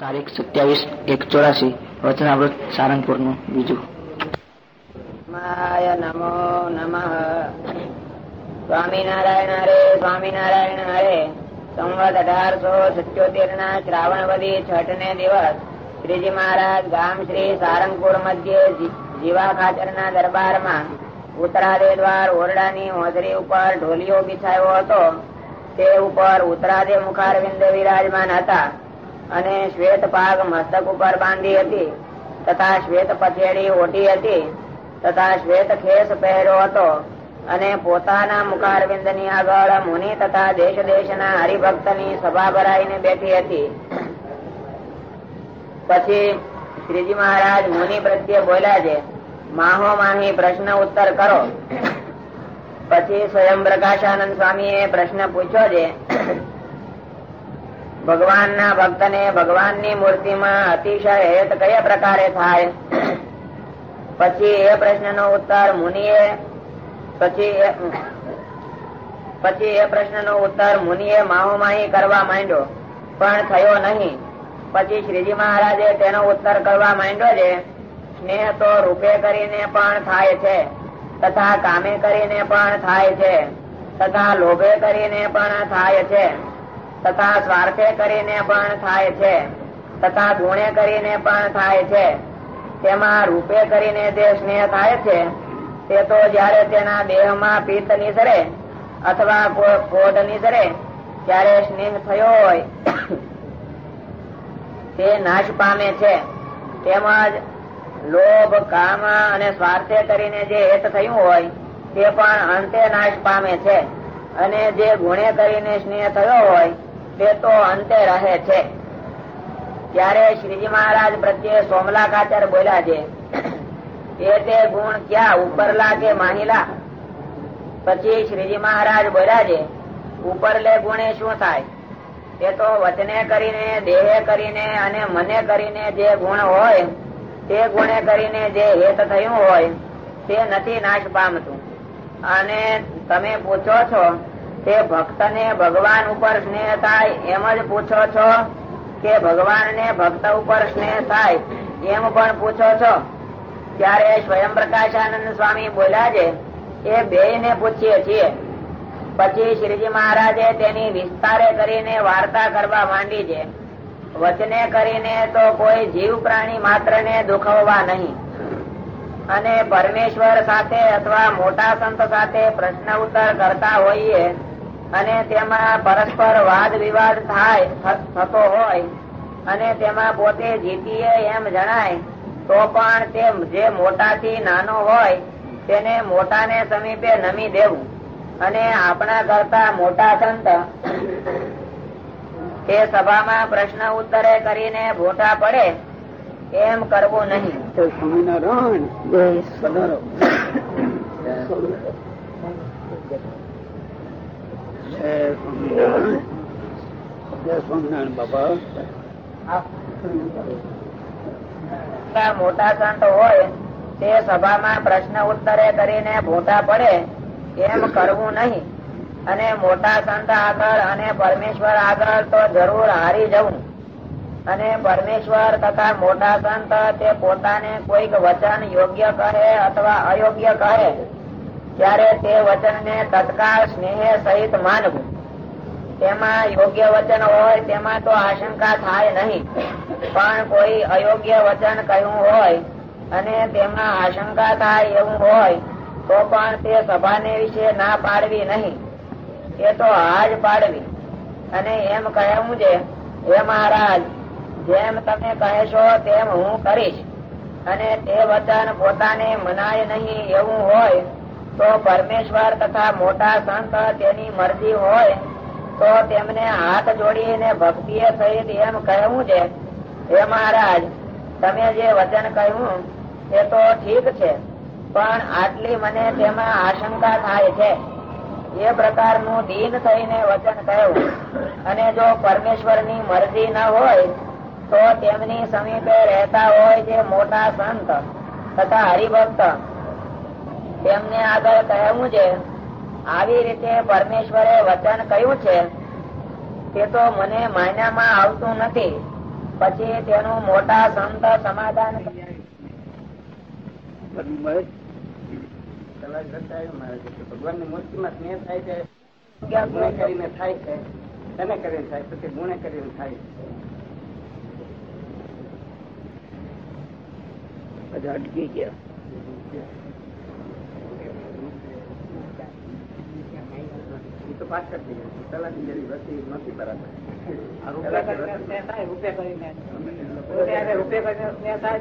તારીખ સત્યાવીસ એક ચોરાસી વચનાવૃત સારંગપુરનું બીજું. માય નમો નમ. સ્વામિનારાયણ હરે સ્વામિનારાયણ હરે. સંવત અઢારસો સત્યોતેર ના શ્રાવણવદી છઠ ને દિવસ. શ્રીજી મહારાજ ગામ શ્રી સારંગપુર મધ્યે જીવા ખાચર ના દરબારમાં ઉત્તરાદે દ્વાર ઓરડાની હોજરી ઉપર ઢોલિયો બિછાયો હતો. તે ઉપર ઉત્તરાદે મુખારવિંદ વિરાજમાન હતા. અને શ્વેત પાગ મસ્તક ઉપર બાંધી હતી, તથા શ્વેત પછેડી ઓઢી હતી, તથા શ્વેત ખેસ પહેર્યો હતો, અને પોતાના મુખારવિંદની આગળ મુનિ તથા દેશ દેશ ના હરિભક્તની સભા ભરાઈને બેઠી હતી. પછી શ્રીજી મહારાજ મુનિ પ્રત્યે બોલ્યા છે, માહો માહી, પ્રશ્ન ઉત્તર કરો. પછી સ્વયં પ્રકાશાનંદ એ પ્રશ્ન પૂછ્યો છે ભગવાન ના ભક્ત ને ભગવાનની મૂર્તિ માં અતિશય હેત કયા પ્રકારે થાય? પછી એ પ્રશ્ન નો ઉત્તર મુનિએ, પછી પછી એ પ્રશ્ન નો ઉત્તર મુનિએ માહોમાહી કરવા માંડ્યો, પણ થયો નહીં. પછી શ્રીજી મહારાજે તેનો ઉત્તર કરવા માંડ્યો છે સ્નેહ તો રૂપે કરીને પણ થાય છે, તથા કામે કરીને પણ થાય છે, તથા લોભે કરીને પણ થાય છે. તથા સ્વાર્થે કરીને પણ થાય છે. તથા ગુણે કરીને પણ થાય છે. તેમાં રૂપે કરીને જે સ્નેહ થાય છે, તે તો જયારે તેના દેહમાં પિત્ત નિસરે અથવા કોઢ નિસરે, ત્યારે સ્નેહ થયો હોય. તે નાશ પામે છે. તેમજ લોભ, કામ અને સ્વાર્થે કરીને જે હેત થયું હોય, તે પણ અંતે નાશ પામે છે. અને જે ગુણે કરીને સ્નેહ થયો હોય તે તો અંતે રહે છે. ત્યારે શ્રીજી મહારાજ પ્રત્યે સોમલા કાચર બોલ્યા છે. એ તે ગુણ ક્યાં ઉપરલા કે માહિલા? પછી શ્રીજી મહારાજ બોલ્યા છે ઉપરલે ગુણે શું થાય? એ તો વચને કરીને, દેહે કરીને અને મને કરીને જે ગુણ હોય, તે ગુણે કરીને જે હેત થયું હોય, તે નથી નાશ પામતું. અને તમે પૂછો છો તે ભક્ત ને ભગવાન ઉપર સ્નેહ થાય એમ જ પૂછો છો? કે ભગવાન ને ભક્ત ઉપર સ્નેહ થાય એમ પણ પૂછો છો? ત્યારે સ્વયં પ્રકાશાનંદ સ્વામી બોલ્યા છે, એ બે ને પૂછીએ છીએ. પછી શ્રીજી મહારાજે તેની વિસ્તારે કરીને વાર્તા કરવા માંડી છે. વચને કરીને તો કોઈ જીવ પ્રાણી માત્ર ને દુખવવા નહીં. અને પરમેશ્વર સાથે અથવા મોટા સંત સાથે પ્રશ્ન ઉત્તર કરતા હોઈએ અને તેમાં પરસ્પર વાદ વિવાદ થાય થતો હોય અને તેમાં પોતે જીતીએ એમ જણાય તો પણ તે જે મોટાથી નાનો હોય તેને મોટાને સમીપે નમી દેવું. અને આપણા કરતા મોટા સંત તે સભામાં પ્રશ્ન ઉત્તરે કરીને ભોટા પડે એમ કરવું નહીં. સ્વામિનારાયણ. જય સ્વામિનારાયણ બાબા મોટા સંત હોય, તે સભામાં પ્રશ્ન ઉત્તરે કરીને ભોટા પડે એમ કરવું નહીં. અને મોટા સંત આગળ અને પરમેશ્વર આગળ તો જરૂર હારી જવું. અને પરમેશ્વર તથા મોટા સંત તે પોતાને કોઈક વચન યોગ્ય કહે અથવા અયોગ્ય કહે. ત્યારે તે વચન ને તત્કાળ સ્નેહ સહિત માનવું. તેમાં યોગ્ય વચન હોય તેમાં તો આશંકા થાય નહીં. પણ કોઈ અયોગ્ય વચન કહ્યું હોય અને તેમાં આશંકા થાય એવું હોય, તો પણ તે સભાને વિશે ના પાડવી નહીં. એ તો હાજ પાડવી. અને એમ કહેવું છે, હે મહારાજ, જેમ તમે કહેશો તેમ હું કરીશ. અને તે વચન પોતાને મનાય નહીં એવું હોય તો પરમેશ્વર તથા મોટા સંત તેની મરજી હોય, તો તેમને હાથ જોડીને ભક્તિ સહિત એમ કહેવું છે, હે મહારાજ, તમે જે વચન કહ્યું, એ તો ઠીક છે, પણ આટલી મને તેમાં આશંકા થાય છે. એ પ્રકારનું દીન થઈને વચન કહ્યું. અને જો પરમેશ્વરની મરજી ન હોય, તો તેમની સમીપે રહેતા હોય જે મોટા સંત તથા હરિભક્ત તેમને આગળ કહેવું છે આવી રીતે પરમેશ્વરે વચન કહ્યું છે તે તો મને માન્યામાં આવતું નથી. પછી તેનું મોટા સંત સમાધાન ભગવાનની મૂર્તિ માં સ્નેહ થાય છે ગુણે કરીને થાય છે. તેને કરીને થાય પછી ગુણે કરીને થાય છે. અટકી ગયા એ તો પાછળ થઈ ગયા પેલાની જેવી વસ્તી નથી બરાબર રૂપિયા કરીને સ્નેહ થાય, રૂપિયા કરીને. ત્યારે રૂપિયા કરીને તો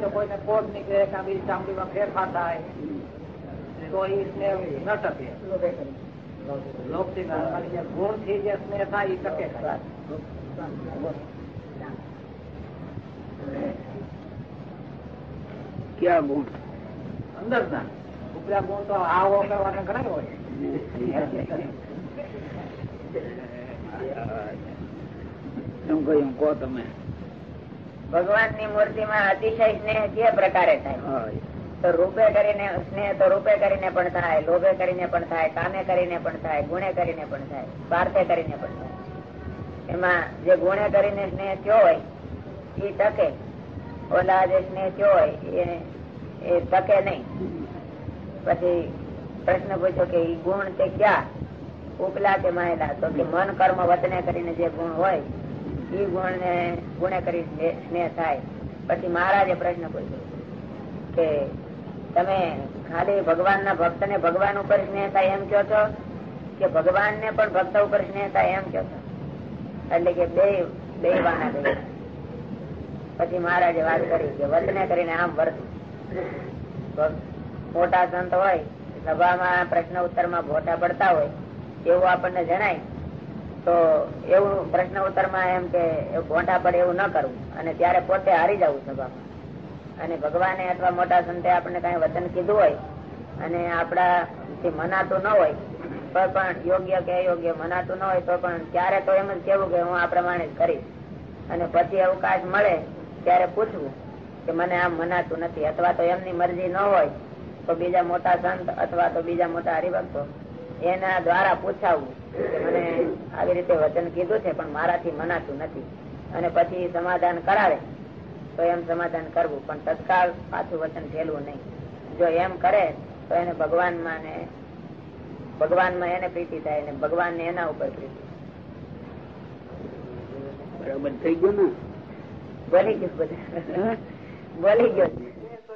કોઈને કોટ નીકળે વસ્તી નથી બરાબર ફેરફાર થાય. તો એ સ્નેહ ન ટકે. લોકથી ના, ખાલી જે ગુણથી જે સ્નેહ થાય એ ટકે ક્યાં ગુણ? અંદર ના ઉપરા ગુણ તો આવો કરવાના ઘણા હોય. એમ કહ્યું? કહો તમે. ભગવાનની મૂર્તિ માં અતિશય સ્નેહ જે પ્રકારે થાય? તો રૂપે કરીને સ્નેહ તો રૂપે કરીને પણ થાય લોભે કરીને પણ થાય કામે કરીને પણ થાય ગુણે કરીને પણ થાય પાર્થે કરીને પણ થાય. એમાં જે ગુણે કરીને સ્નેહ થયો હોય એ તકે. ઓલા જે સ્નેહ થયો હોય એ તકે નહીં. પછી પ્રશ્ન પૂછ્યો કે ઈ ગુણ તે ક્યાં? ઉપલા કે માયલા. તો કે મન કર્મ વતને કરીને જે ગુણ હોય, એ ગુણ ને ગુણે કરી સ્નેહ- થાય. પછી મહારાજે પ્રશ્ન પૂછ્યો કે તમે ખાલી ભગવાન ના ભક્ત ને ભગવાન ઉપર સ્નેહ થાય એમ કહો છો? કે ભગવાન ને પણ ભક્ત ઉપર સ્નેહ થાય એમ કહો છો? એટલે કે બે બે વાના બે પછી મહારાજે વાત કરી કે વતને કરીને આમ વર્ત. મોટા સંત હોય, સભામાં પ્રશ્ન ઉત્તરમાં ભોટા પડતા હોય એવું આપણને જણાય, તો એવું પ્રશ્ન ઉત્તરમાં એમ કે ભોટા પડે એવું ન કરવું, અને ત્યારે પોતે હારી જવું સભામાં. અને ભગવાને અથવા મોટા સંતે આપણને કઈ વચન કીધું હોય, અને આપણા થી મનાતું ન હોય, તો પણ યોગ્ય કે અયોગ્ય મનાતું ન હોય, તો પણ ત્યારે તો એમ જ કેવું કે હું આ પ્રમાણે કરીશ. અને પછી અવકાશ મળે, ત્યારે પૂછવું કે મને આમ મનાતું નથી, અથવા તો એમની મરજી ન હોય, તો બીજા મોટા સંત અથવા તો બીજા મોટા હરિભક્તો એના દ્વારા પૂછાવું કે મને આવી રીતે વચન કીધું છે પણ મારાથી મનાતું નથી. અને પછી સમાધાન કરાવે તો એમ સમાધાન કરવું. પણ તત્કાળ પાછું વચન ફેલવું નહીં. જો એમ કરે તો એને ભગવાનમાં ને ભગવાનમાં એને પ્રીતિ થાય ને ભગવાન ને એના ઉપર પ્રીતિ. બરાબર થઈ ગયું ને? બોલી ગયું બધા. બોલી ગયો.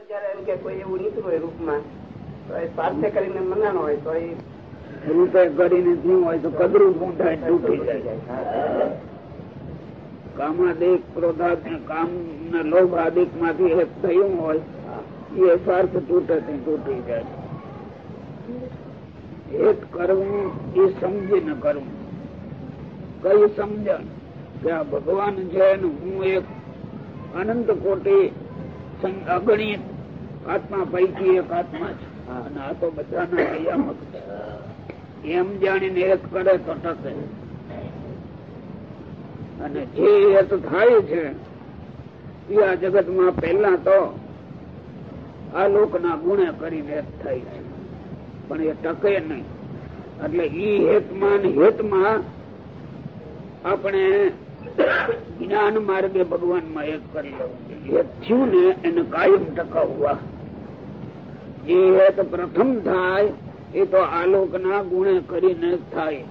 જયારે એમ કે કોઈ એવું નીકળ્યું હોય રૂપમાં તો એ સ્વાર્થ કરીને મનાનો હોય તો એ રૂપે કરીને થયું હોય તો કદરું પૂંઠાય તૂટી જાય. કામાદિક ક્રોધા કામ ને લોભ આદિકમાંથી એક થયું હોય એ સ્વાર્થ તૂટે તે તૂટી જાય. એક કરવું એ સમજીને કરવું. કઈ સમજણ? કે આ ભગવાન છે ને હું એક અનંત કોટી અગણિત આત્મા પૈકી એક આત્મા છે. અને આ તો બધાના નિયામક છે. એમ જાણીને એક કરે તો ટકે. અને જે યત થાય છે, એ આ જગતમાં પહેલા તો આ લોકના ગુણે કરીને એક થાય છે. પણ એ ટકે નહીં. એટલે ઈ હેતમાં હેતમાં આપણે જ્ઞાન માર્ગે ભગવાનમાં એક કરી લેવું. એક થયું ને એને કાયમ ટકાવવા. જે હેત પ્રથમ થાય એ તો આલોક ના ગુણે કરીને થાય.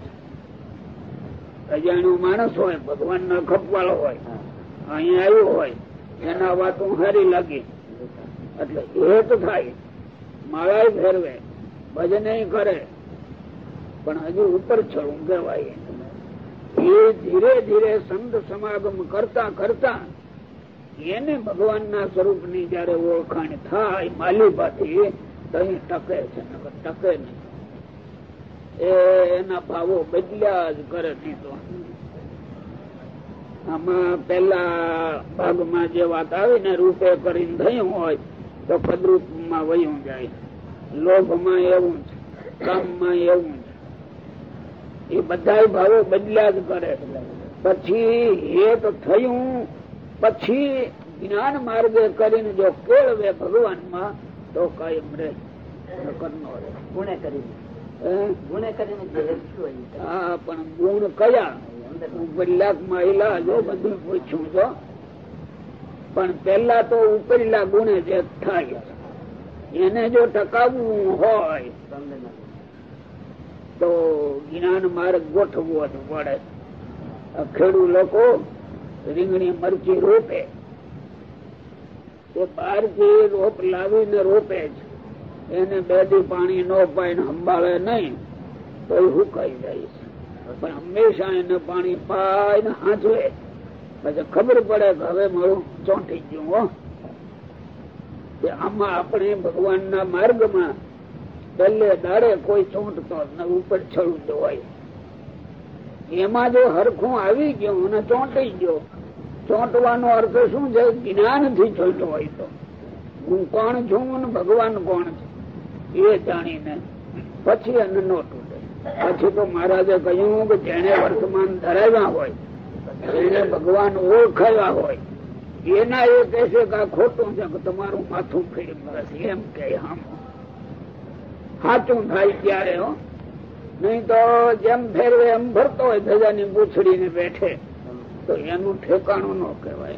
અજાણ્યો માણસ હોય ભગવાન ના ખપવાળો હોય, અહીંયા આવ્યો હોય, એના વાતો હારી લાગી. એટલે હેત થાય. માળા ફેરવે, ભજન કરે, પણ હજુ ઉપર ચડવું કહેવાય. એ ધીરે ધીરે સંત સમાગમ કરતા કરતા એને ભગવાન ના સ્વરૂપની જયારે ઓળખાણ થાય માલિબાથી એ ટકે છે ટકે નહીં. એના ભાવો બદલ્યા જ કરે તો. આમાં પેલા ભાગમાં જે વાત આવી ને, રૂપે કરીને થયું હોય, તો કદરૂપમાં વયું જાય. લોભમાં એવું છે કામમાં એવું છે એ બધા ભાવો બદલ્યા જ કરે. પછી હેત થયું, પછી જ્ઞાન માર્ગે કરીને જો કેળવે ભગવાનમાં તો કાયમ રહે. ગુણે કરીને. ગુણે કરીને હા પણ ગુણ કયા હું કલાકમાં ઇલાજો બધું પૂછ્યું છો પણ પેલા તો ઉપરેલા ગુણે જે થાય. એને જો ટકાવવું હોય તો જ્ઞાન માર્ગ ગોઠવવો જ પડે. ખેડૂત લોકો રીંગણી મરચી રોપે. તે બહારથી રોપ લાવીને રોપે છે. એને બે દી પાણી ન પાય સંભાળે નહીં, તો એ હુકાઈ જાય છે. પણ હંમેશા એને પાણી પાય ને હાંચવે. પછી ખબર પડે કે હવે મારું ચોંટી ગયું, હો. આમાં આપણે ભગવાનના માર્ગમાં પહેલે દાડે કોઈ ચોંટતો ન, ઉપર ચડવું હોય. એમાં જો હરખું આવી ગયું અને ચોંટી ગયો ચોંટવાનો અર્થ શું છે? જ્ઞાનથી થી હોય તો. હું કોણ છું અને ભગવાન કોણ છે? એ જાણીને પછી અન્ન નો તૂટે. પછી તો મહારાજે કહ્યું કે જેને વર્તમાન ધરાવ્યા હોય જેને ભગવાન ઓળખાવ્યા હોય, એના એ કહેશે કે આ ખોટું છે કે તમારું માથું ફેરી મળશે એમ કે આમ. સાચું થાય ત્યારે, હો. નહીં તો જેમ ફેરવે એમ ભરતો હોય, ધજાની પૂછડીને બેઠે. તો એનું ઠેકાણું ન કહેવાય.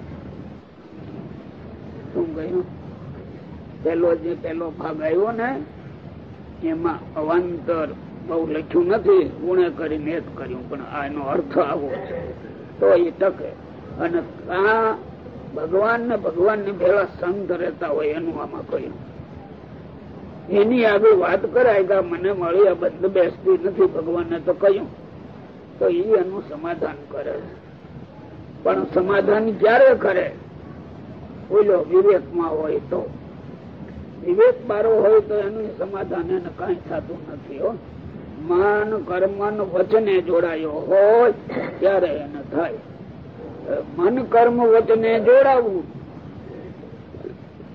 શું કહ્યું? પેલો જે પેલો ભાગ આવ્યો ને, એમાં અવાંતર બહુ લખ્યું નથી ગુણે કરીને જ કર્યું, પણ આનો અર્થ આવો છે. તો એ ટકે. અને આ ભગવાન ને ભગવાનની ભેળા સંત રહેતા હોય એનું આમાં કહ્યું. એની આગળ વાત કરાય કે મને મળી, આ બંધ બેસતી નથી, ભગવાનને તો કહ્યું. તો એ એનું સમાધાન કરે છે. પણ સમાધાન ક્યારે કરે ઓલો વિવેકમાં હોય તો. વિવેક બારો હોય તો એનું સમાધાન એને કઈ થતું નથી, હો. મન, કર્મ વચને જોડાયો હોય ત્યારે એને થાય. મન, કર્મ, વચને જોડાવું.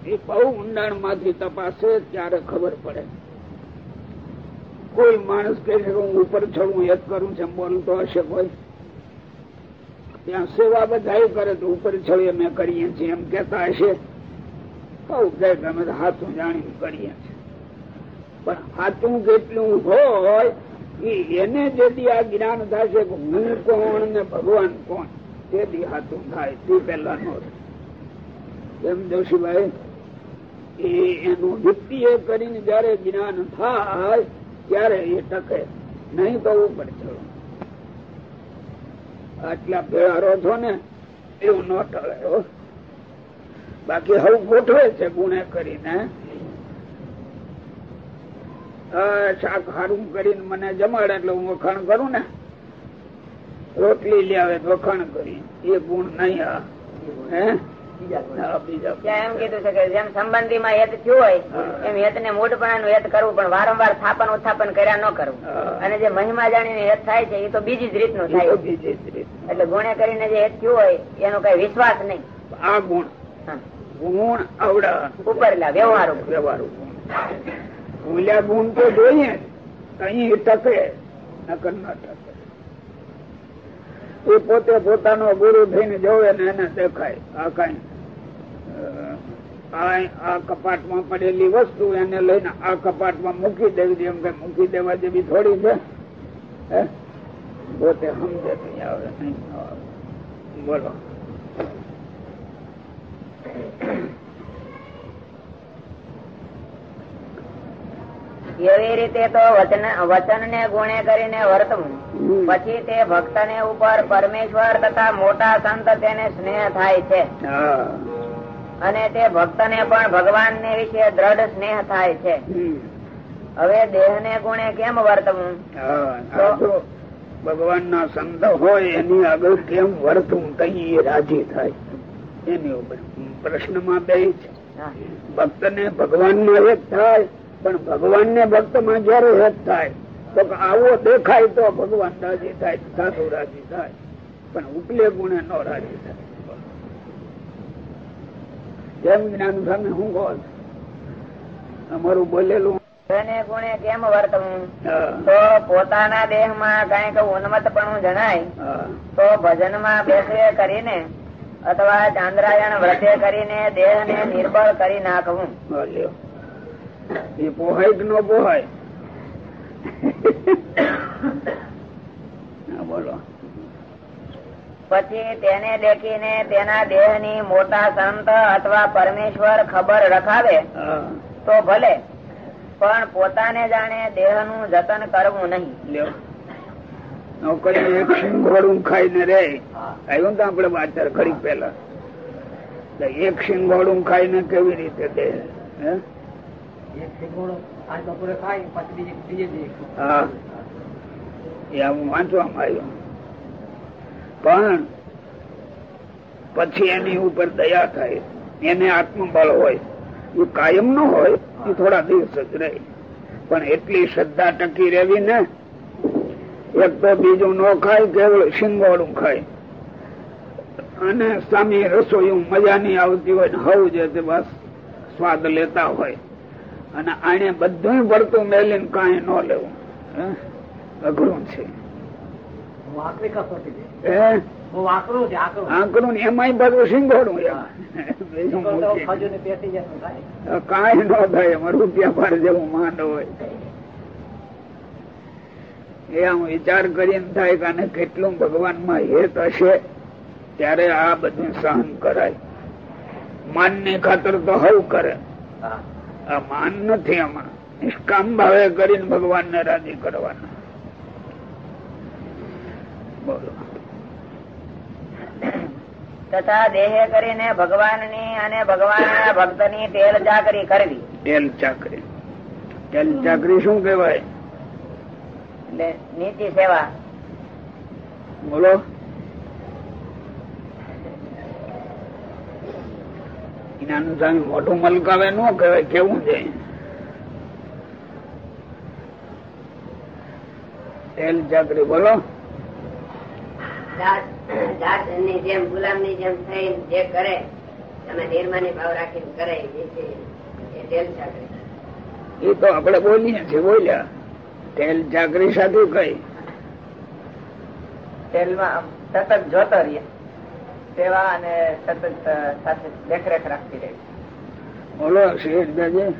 એ બહુ ઊંડાણમાંથી તપાસે ત્યારે ખબર પડે. કોઈ માણસ કે છે હું ઉપર ચડું એક કરું છે બોલતો હશે કોઈ. ત્યાં સેવા બધા કરે તો ઉપર છળીએ મેં કરીએ છીએ એમ કેતા હશે. અમે હાથું જાણીને કરીએ છીએ. પણ હાથું કેટલું હોય એને જેથી આ જ્ઞાન થશે કે હું કોણ ને ભગવાન કોણ, તેથી હાથું થાય. તે પેલા નો એમ જોશીભાઈ, એ એનું યુક્તિ એ કરીને જયારે જ્ઞાન થાય, ત્યારે એ ટકે. નહીં તો ઉપર ચડો. આટલા ભેળારો છો ને, એવું ન ટળે બાકી હવે ગોઠવે છે ગુણે કરીને. શાક હારું કરીને મને જમાડે એટલે હું વખાણ કરું ને. રોટલી લે આવે વખાણ કરી. એ ગુણ નહીં આ. એમ કીધું છે કે જેમ સંબંધીમાં હેત થયું હોય એમ હેત ને મૂળપણાનું હેત કરવું પણ વારંવાર સ્થાપન ઉત્થાપન કર્યા ન કરવું. અને જે મહિમા જાણીને હેત થાય છે એ તો બીજી જ રીતનું થાય. એટલે ગુણે કરીને જે હેત થયું હોય એનો કઈ વિશ્વાસ નહીં. આ ગુણ. ગુણ આવડા. ઉપરલા વ્યવહારો. વ્યવહારો. ભૂલ્યા ગુણ તો જોઈએ કઈ ટકે નકર ન ટકે. એ પોતે પોતાનો ગુરુ થઈને જોવે ને એને દેખાય આ કઈ આ કપાટમાં પડેલી વસ્તુ એને લઈને આ કપાટમાં મૂકી દેવી જેમ કઈ મૂકી દેવા જેવી થોડી છે? પોતે સમજે નહીં આવે, નહીં. બોલો એવી રીતે તો વચન ને ગુણે કરીને વર્તવું. પછી તે ભક્ત ને ઉપર પરમેશ્વર તથા મોટા સંત તેને સ્નેહ થાય છે. અને તે ભક્ત ને પણ ભગવાન ને વિશે દ્રઢ સ્નેહ થાય છે. હવે દેહ ને ગુણે કેમ વર્તવું? ભગવાન ના સંત હોય એની આગળ કેમ વર્તવું કઈ રાજી થાય. એની ઉપર પ્રશ્નમાં બે છે. ભક્ત ને ભગવાનમાં એક થાય પણ ભગવાન ને ભક્તમાં જયારે હેત થાય તો આવો દેખાય તો ભગવાન રાજી થાય સાધુ રાજી થાય પણ ઉપલે ગુણે નો રાજી થાય. જેમ જ્ઞાન સામે હું બોલ અમારું બોલેલું. ગુણે કેમ વર્તવું? તો પોતાના દેહમાં કંઈક પણ જણાય તો ભજનમાં બેસે કરીને અથવા ચાંદ્રાયણ વ્રતે કરીને દેહ ને નિર્બળ કરી નાખવું. એ પોહાય કે ન પોહાય? બોલો. પછી તેને દેખીને તેના દેહની મોટા સંત અથવા પરમેશ્વર ખબર રખાવે તો ભલે પણ પોતાને જાણે દેહનું જતન કરવું નહીં. નોકરી એક સિંગોડું ખાઈને રે. આવ્યું ને તો આપડે બાચાર ઘડી પેલા એક સિંગોડું ખાઈને કેવી રીતે દે? પણ પછી એની ઉપર દયા થાય. એને આત્મબળ હોય. એ કાયમ નો હોય, એ થોડા દિવસ જ રહે. પણ એટલી શ્રદ્ધા ટકી રહેવી ને, એક તો બીજું ન ખાય, કેવળ શિંગોડું ખાય. અને સામે રસોઈ મજા નહીં આવતી હોય ને, હવું જે બસ સ્વાદ લેતા હોય. અને આને બધું પડતું મેલીને કાંઈ ન લેવું. અઘરું છે. આંકડું બધું સિંગોડું કાંઈ ન થાય એમાં રૂપિયા પર જેવું માંડ હોય. એ હું વિચાર કરીને થાય કે આને કેટલું ભગવાનમાં હેત હશે ત્યારે આ બધું સહન કરાય. માનની ખાતર તો હવ કરે. આ માન નથી આમાં. નિષ્કામ ભાવે કરીને ભગવાન ને રાજી કરવાના. બોલો. તથા દેહે કરીને ભગવાનની અને ભગવાનના ભક્તની તેલ ચાકરી કરવી. તેલ ચાકરી. તેલ ચાકરી શું કેવાય એટલે નીતિ સેવા. બોલો. એનાનું સ્વામી મોઢું મલકાવે ન કહેવાય કેવું છે? તેલ ચાકરી બોલો. ની જેમ ગુલામની જેમ થઈ જે કરે તમે નિર્માની ભાવ રાખીને કરે એ છે એ તેલ ચાકરી એ તો આપણે બોલીએ છીએ બોલ્યા. તેલ ચાકરી સાધુ કઈ? તેલમાં સતત જોતો રહીએ સેવા અને સતત સાથે દેખરેખ રાખતી રહી બોલો શેઠ દાદા.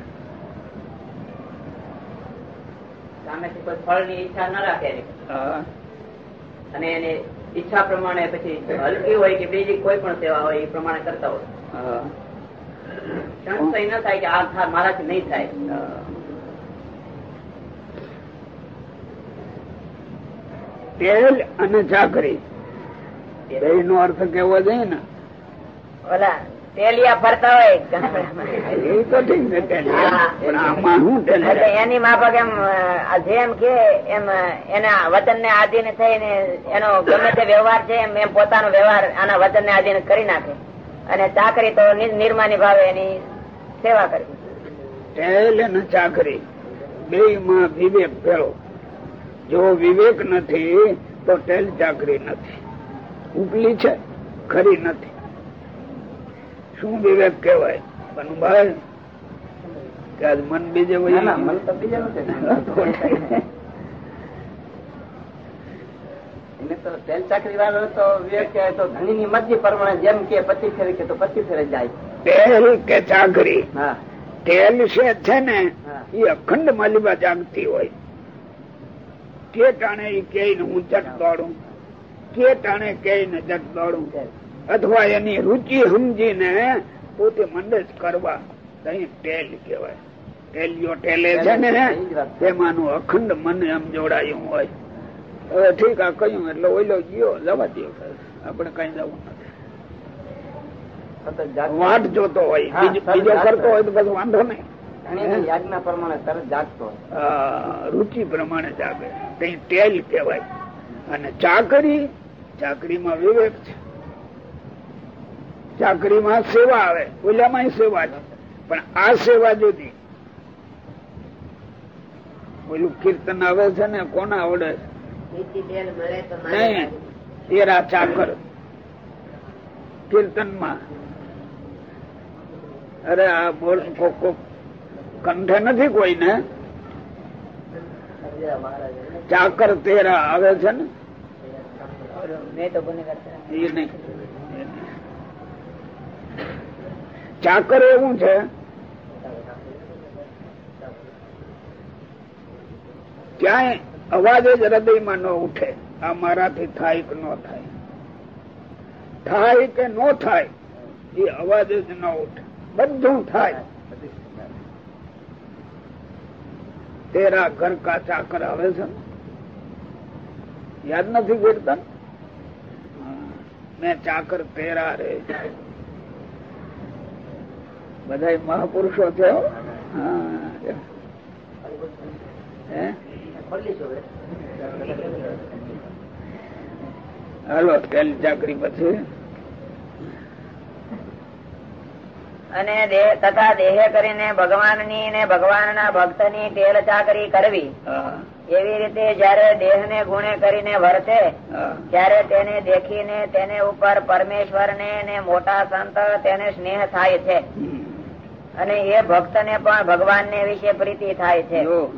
સામેથી કોઈ ફળની ઈચ્છા ન રાખે અને એની ઈચ્છા પ્રમાણે પછી હલકી હોય કે બીજી કોઈ પણ સેવા હોય એ પ્રમાણે કરતા હોય. સંશય ન થાય કે આ મારાથી નહીં થાય. તેલ અને ચાકરી બે નો અર્થ કેવો જોઈએ ને. ઓલા તેલિયા ફરતા હોય એ તો ઠીક છે પણ આમાં શું એની માફક એમ જેમ કે એમ એના વતન ને આધીન થઈને એનો ગમે તે વ્યવહાર છે એમ એમ પોતાનો વ્યવહાર આના વચન ને આધીન કરી નાખે. અને ચાકરી તો નિર્માની ભાવે એની સેવા કરવી. તેલ અને ચાકરી. બે માં વિવેક ફેરો જો વિવેક નથી તો તેલ ચાકરી નથી. ઉપલી છે ખરી નથી. શું વિવેક કહેવાય? આજ મન બીજે મન તો બીજે નથી. ચાકરી વાળો તો વિવેક તો ધણી ની મરજી પ્રમાણે જેમ કે પચીસ ફેરે કે તો પચીસ ફેરે જાય. તેલ કે ચાકરી? હા. તેલ છે છે ને એ અખંડ માલિબા જાગતી હોય. કે ટાણે એ કે હું ચટ દોડું. કે ટાણે કે નજર જટ કે અથવા એની રૂચિ સમજીને પોતે મંડસ કરવા અહીં ટેલ કહેવાય. ટેલિયો ટેલે છે ને તેમાંનું અખંડ મન એમ જોડાયું હોય. હવે ઠીક આ કહ્યું એટલે ઓઈલો ગયો જવા દો આપણે કઈ જવું નથી. વાટ જોતો હોય. બીજો- કરતો હોય તો પછી વાંધો નહીં. યાજ્ઞા પ્રમાણે તરત જાગતો રૂચિ રુચિ પ્રમાણે જાગે. કઈ ટેલ કહેવાય. અને ચાકરી ચાકરીમાં વિવેક છે. ચાકરીમાં સેવા આવે ઓલામાં સેવા છે પણ આ સેવા જુદી ઓલું કીર્તન આવે છે ને, કોના આવડે નહીં તેરા ચાકર કીર્તનમાં. અરે આ બોલ કંઠે નથી કોઈને? ચાકર તેરા આવે છે ને? ચાકર એવું છે? ક્યાંય અવાજ જ હૃદયમાં ન ઉઠે. આ મારાથી થાય કે ન થાય? થાય કે ન થાય? એ અવાજ જ ન ઉઠે. બધું થાય. તેરા ઘર કા ચાકર આવે છે યાદ નથી કીર્તન મેં ચાકર તેરા રે. બધા મહાપુરુષો. હે? હાલો તેલ ચાકરી પછી. અને દેહ તથા દેહ કરીને ભગવાનની ને ભગવાનના ભક્તની તેલ ચાકરી કરવી. એવી રીતે જયારે દેહ ને ગુણે કરીને વર્તે ત્યારે તેને દેખીને તેને ઉપર પરમેશ્વર ને મોટા સંત તેને સ્નેહ થાય છે. અને એ ભક્ત ને પણ ભગવાન ને વિશે પ્રીતિ થાય છે. જો.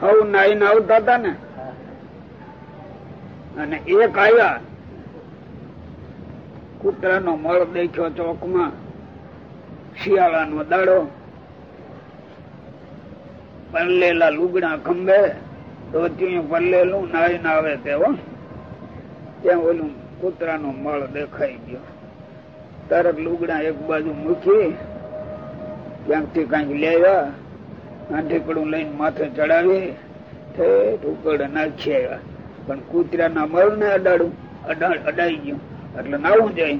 હવ નાઈ આવતા હતા ને અને એક આવ્યા કૂતરાનો મળ દેખ્યો ચોકમાં શિયાળાનો દાડો પરલેલા લુગડા ખંભે ધોતિયું પરલેલું નાઈને આવે તેવો ત્યાં ઓલું કૂતરાનો મળ દેખાઈ ગયો. તરત લુગડા એક બાજુ મૂકી ક્યાંકથી કંઈક લેવા આંઠીકડું લઈને માથે ચડાવી, ઠેઠ ઉકળ નાખી આવ્યા. પણ કૂતરાના મળ ને અડાડું અડા- અડાઈ ગયું. એટલે નાવું જાય.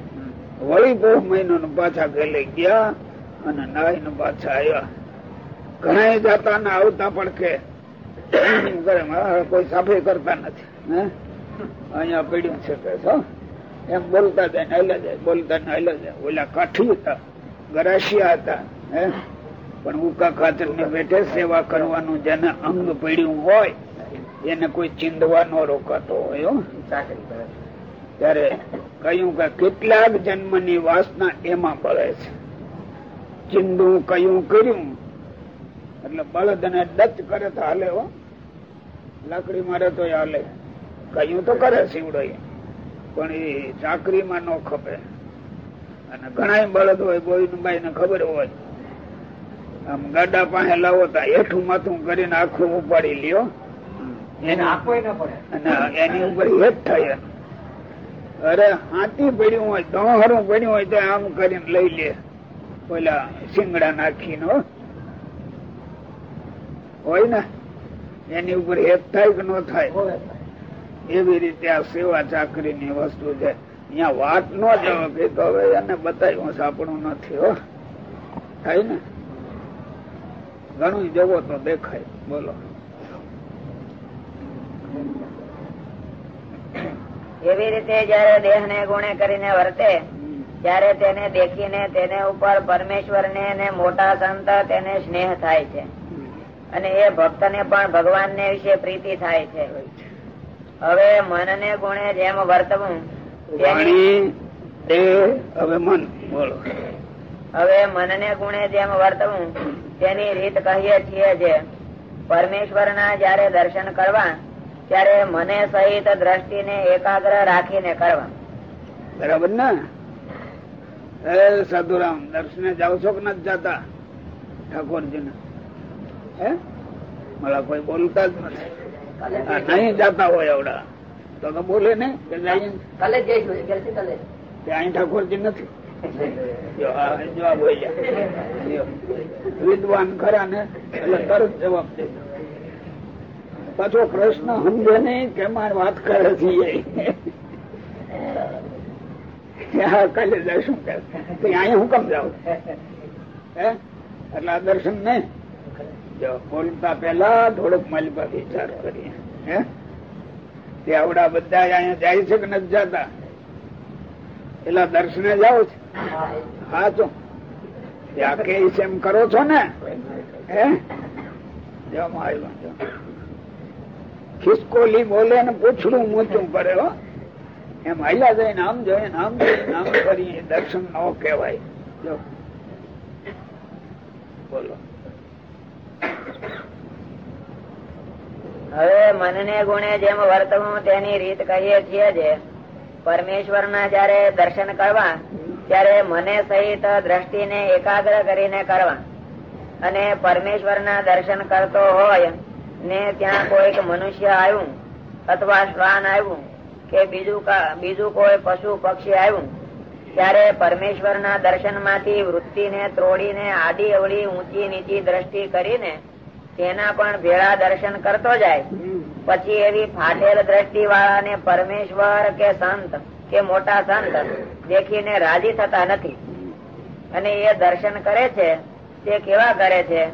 વળી બહુ મહિનો પાછા ઘેલે ગયા અને નાઈ ને પાછા આવ્યા. ઘણા જાતા ને આવતા પણ કે એમ કરે, "મારા કોઈ સાફે કરતા નથી. અહીંયા પીડ્યું છે કે એમ બોલતા જાય ને હાલ્યા જાય, બોલતા ને હાલ્યા જાય. ઓલા કાઠી હતા ગરાશિયા હતા, હે. પણ ઉકા ખાતર ને બેઠે સેવા કરવાનું જેને અંગ પડ્યું હોય, એને કોઈ ચીંધવા ન રોકાતો હોય. ત્યારે કહ્યું કે કેટલાક જન્મની વાસના એમાં બળે છે. ચિંદુ કયું કર્યું એટલે બળદ ને ડચ કરે તો હાલે હો. લાકડી મારે તો હાલે. કયું તો કરે શીવડો પણ એ ચાકરીમાં ન ખપે. અને ઘણા બળદ હોય ગોવિંદભાઈ ને ખબર હોય. આમ ગાડા પાસે લાવો તા હેઠું માથું કરીને આખું ઉપાડી લ્યો. એને આપવો ન પડે. અને એની ઉપર હેઠ થાય. અરે હાથી પડ્યું હોય દોહરું પડ્યું હોય તો આમ કરીને લઈ લે. પેલા શિંગડા નાખીને. હોય ને એની ઉપર એક થાય કે ન થાય. એવી રીતે આ સેવા ચાકરી ની વસ્તુ છે. અહીંયા વાત ન જવો કે તો હવે એને બતાવ્યું સાપડું નથી હો. થાય ને? ઘણું જવો તો દેખાય. બોલો. એવી રીતે જયારે દેહ ને ગુણે કરીને વર્તે ત્યારે તેને દેખીને તેને ઉપર પરમેશ્વર ને મોટા સંત તેને સ્નેહ થાય છે. અને એ ભક્ત ને પણ ભગવાન ને વિશે પ્રીતિ થાય છે. હવે મન ને ગુણે જેમ વર્તવું હવે મન બોલો. હવે મન ને ગુણે જેમ વર્તવું તેની રીત કહીએ છીએ જે પરમેશ્વર ના જયારે દર્શન કરવા ત્યારે મને સહિત દ્રષ્ટિને એકાગ્ર રાખીને કરવા. બરાબર ને? સાધુરામ દર્શને જાઓ છો કે નથી જતા? ઠાકોરજી ને હે? મારા કોઈ બોલતા જ નથી. નહીં જાતા હોય એવડા તો તો બોલે ને કાલે જઈશું કાલે તે અહીં ઠાકોરજી નથી. જવાબ હોય વિદ્વાન ખરા ને એટલે તરત જવાબ દે. પાછો પ્રશ્ન સમજે નહીં કે મારે વાત કરે છે હા, કાલે જઈશું કે અહીંયા હું કમ જાઉં? હે? એટલે આ દર્શન નહીં? બોલતા પેલા થોડોક મારી વિચાર કરીએ. તે આવડા બધા અહીંયા જાય છે કે નથી જતા? પેલા દર્શને જાઓ છો? હા તો ત્યાં કે એમ કરો છો ને? હે? ખિસકોલી બોલે ને પૂછડું મૂચું પડે હો. એમ હાલ્યા જઈને આમ જોઈએ આમ જોઈએ આમ કરી દર્શન ન કહેવાય. જો. બોલો. હવે મનને ગુણે જેમ વર્તવું તેની રીત કહીએ છીએ જે પરમેશ્વર ના જયારે દર્શન કરવા, ત્યારે મને સહિત દ્રષ્ટિને એકાગ્ર કરીને કરવા. અને પરમેશ્વર ના દર્શન કરતો હોય ને ત્યાં કોઈક મનુષ્ય આવ્યું, અથવા શ્વાન આવ્યું, કે બીજું બીજું કોઈ પશુ પક્ષી આવ્યું, ત્યારે પરમેશ્વરના દર્શનમાંથી વૃત્તિને, ત્રોડીને આડી અવળી ઊંચી નીચી દ્રષ્ટિ કરીને તેના પણ ભેળા દર્શન કરતો જાય. પછી એવી ફાટેલ દ્રષ્ટિ વાળાને પરમેશ્વર કે સંત કે મોટા સંત દેખીને રાજી થતા નથી. અને એ દર્શન કરે છે તે કેવા કરે છે?